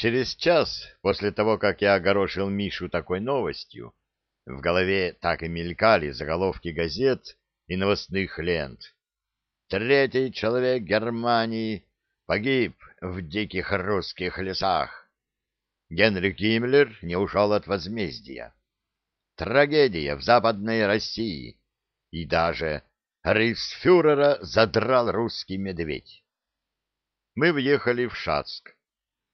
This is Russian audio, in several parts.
Через час после того, как я огорошил Мишу такой новостью, в голове так и мелькали заголовки газет и новостных лент. Третий человек Германии погиб в диких русских лесах. Генрих Гиммлер не ушел от возмездия. Трагедия в Западной России. И даже рейхсфюрера задрал русский медведь. Мы въехали в Шацк.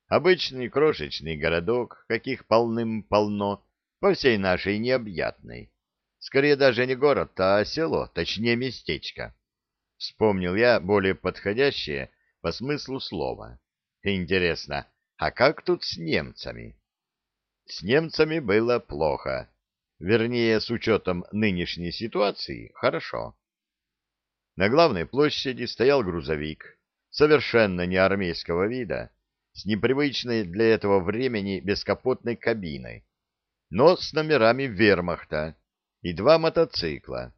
Обычный крошечный городок, каких полным-полно, по всей нашей необъятной. Скорее даже не город, а село, точнее местечко. Вспомнил я более подходящее по смыслу слова. Интересно, а как тут с немцами? С немцами было плохо. Вернее, с учетом нынешней ситуации, хорошо. На главной площади стоял грузовик, совершенно не армейского вида, с непривычной для этого времени бескапотной кабиной, но с номерами вермахта и два мотоцикла.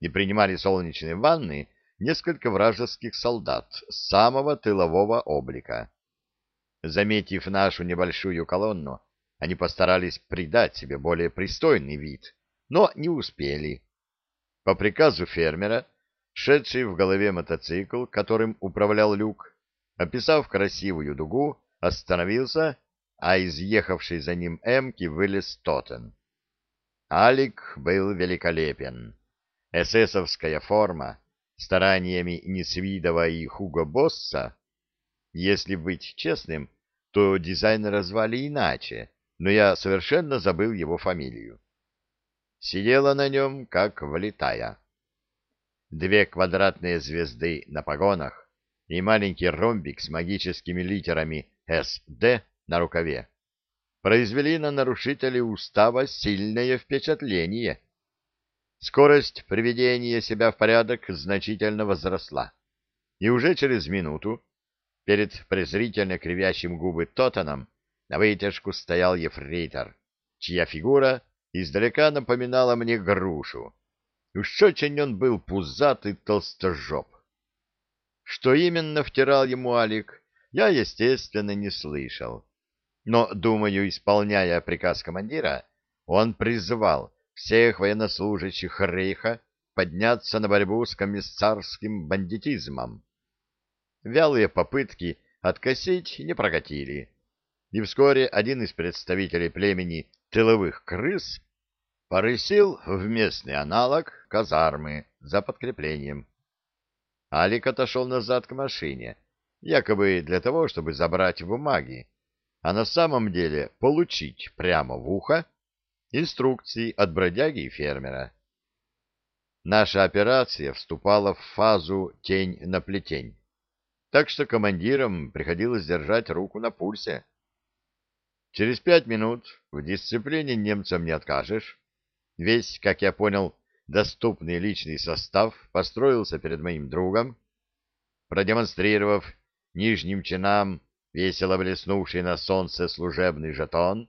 И принимали солнечные ванны несколько вражеских солдат с самого тылового облика. Заметив нашу небольшую колонну, они постарались придать себе более пристойный вид, но не успели. По приказу фермера, шедший в голове мотоцикл, которым управлял Люк, описав красивую дугу, остановился, а из ехавшей за ним эмки вылез Тотен. Алик был великолепен. Эсэсовская форма, стараниями Несвидова и Хуго Босса, если быть честным, то дизайнера звали иначе, но я совершенно забыл его фамилию. Сидела на нем, как влитая. Две квадратные звезды на погонах и маленький ромбик с магическими литерами «СД» на рукаве произвели на нарушителей устава сильное впечатление. Скорость приведения себя в порядок значительно возросла, и уже через минуту перед презрительно кривящим губы Тоттеном на вытяжку стоял ефрейтор, чья фигура издалека напоминала мне грушу. Уж очень он был пузатый толстожоп. Что именно втирал ему Алик, я, естественно, не слышал. Но, думаю, исполняя приказ командира, он призвал всех военнослужащих Рейха подняться на борьбу с комиссарским бандитизмом. Вялые попытки откосить не прокатили, и вскоре один из представителей племени тыловых крыс порысил в местный аналог казармы за подкреплением. Алик отошел назад к машине, якобы для того, чтобы забрать бумаги, а на самом деле получить прямо в ухо инструкции от бродяги и фермера. Наша операция вступала в фазу тень на плетень, так что командирам приходилось держать руку на пульсе. Через пять минут в дисциплине немцам не откажешь. Весь, как я понял, доступный личный состав построился перед моим другом, продемонстрировав нижним чинам весело блеснувший на солнце служебный жетон,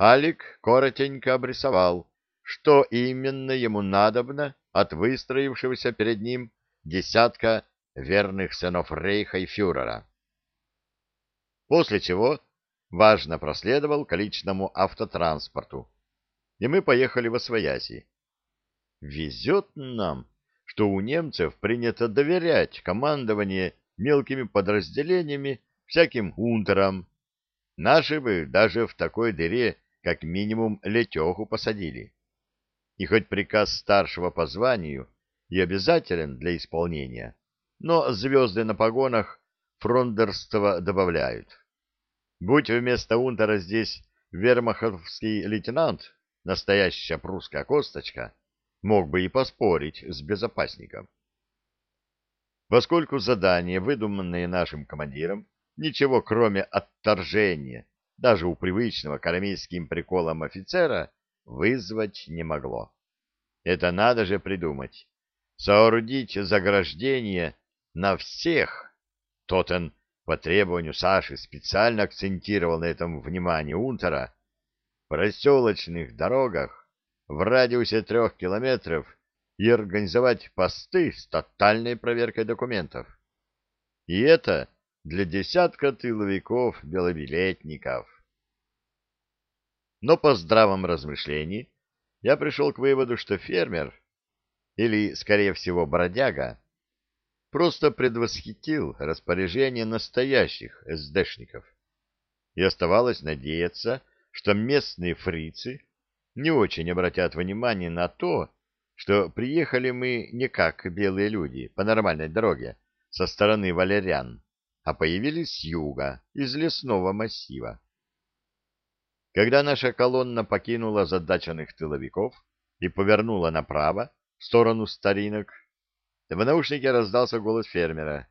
Алик коротенько обрисовал, что именно ему надобно от выстроившегося перед ним десятка верных сынов Рейха и фюрера. После чего важно проследовал к личному автотранспорту, и мы поехали в Освояси. Везет нам, что у немцев принято доверять командование мелкими подразделениями всяким унтерам. Наши бы даже в такой дыре как минимум летеху посадили. И хоть приказ старшего по званию и обязателен для исполнения, но звезды на погонах фрондерства добавляют. Будь вместо унтера здесь вермаховский лейтенант, настоящая прусская косточка, мог бы и поспорить с безопасником. Поскольку задание, выдуманное нашим командиром, ничего кроме отторжения, даже у привычного к армейским приколам офицера, вызвать не могло. Это надо же придумать. Соорудить заграждение на всех. Тотен по требованию Саши специально акцентировал на этом внимание Унтера. В проселочных дорогах в радиусе трех километров и организовать посты с тотальной проверкой документов. И это для десятка тыловиков-белобилетников. Но по здравом размышлении я пришел к выводу, что фермер, или, скорее всего, бродяга, просто предвосхитил распоряжение настоящих СДшников. И оставалось надеяться, что местные фрицы не очень обратят внимание на то, что приехали мы не как белые люди по нормальной дороге со стороны валерян, а появились с юга, из лесного массива. Когда наша колонна покинула задаченных тыловиков и повернула направо, в сторону старинок, в наушнике раздался голос фермера.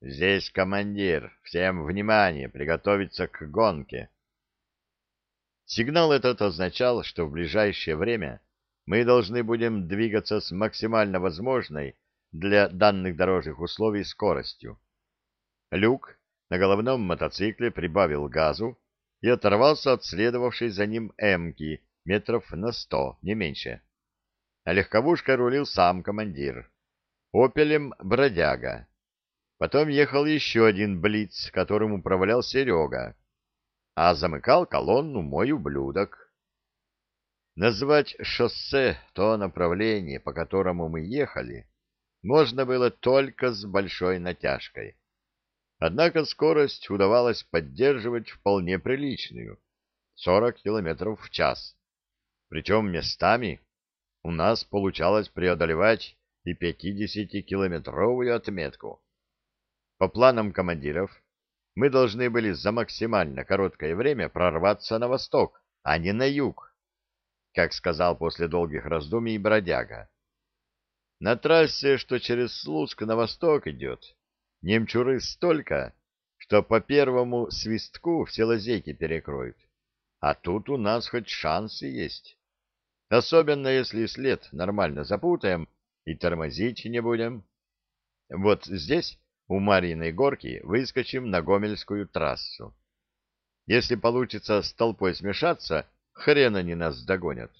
«Здесь командир. Всем внимание! Приготовиться к гонке!» Сигнал этот означал, что в ближайшее время мы должны будем двигаться с максимально возможной для данных дорожных условий скоростью. Люк на головном мотоцикле прибавил газу и оторвался от следовавшей за ним «Эмки» метров на сто, не меньше. А легковушкой рулил сам командир. «Опелем» бродяга. Потом ехал еще один «Блиц», которым управлял Серега. А замыкал колонну мой ублюдок. Назвать шоссе то направление, по которому мы ехали, можно было только с большой натяжкой. Однако скорость удавалось поддерживать вполне приличную — 40 км в час. Причем местами у нас получалось преодолевать и 50-километровую отметку. По планам командиров, мы должны были за максимально короткое время прорваться на восток, а не на юг, как сказал после долгих раздумий бродяга. На трассе, что через Слуцк на восток идет, Немчуры столько, что по первому свистку все лазейки перекроют. А тут у нас хоть шансы есть. Особенно если след нормально запутаем и тормозить не будем. Вот здесь, у Марьиной горки, выскочим на Гомельскую трассу. Если получится с толпой смешаться, хрен они нас догонят.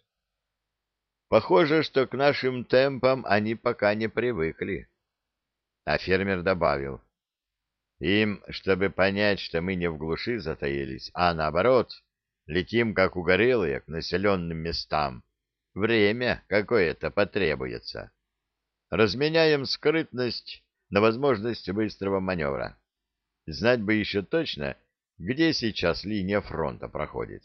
Похоже, что к нашим темпам они пока не привыкли. А фермер добавил. Им, чтобы понять, что мы не в глуши затаились, а наоборот, летим как угорелые к населенным местам, время какое-то потребуется. Разменяем скрытность на возможность быстрого маневра. Знать бы еще точно, где сейчас линия фронта проходит.